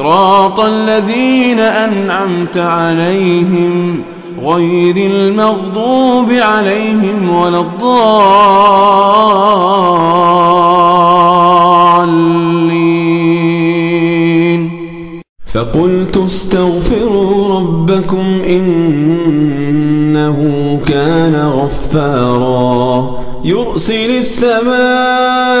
صراط الذين أنعمت عليهم غير المغضوب عليهم ولا الضالين. فقلت استغفروا ربكم إنه كان غفارا. يرسل السماء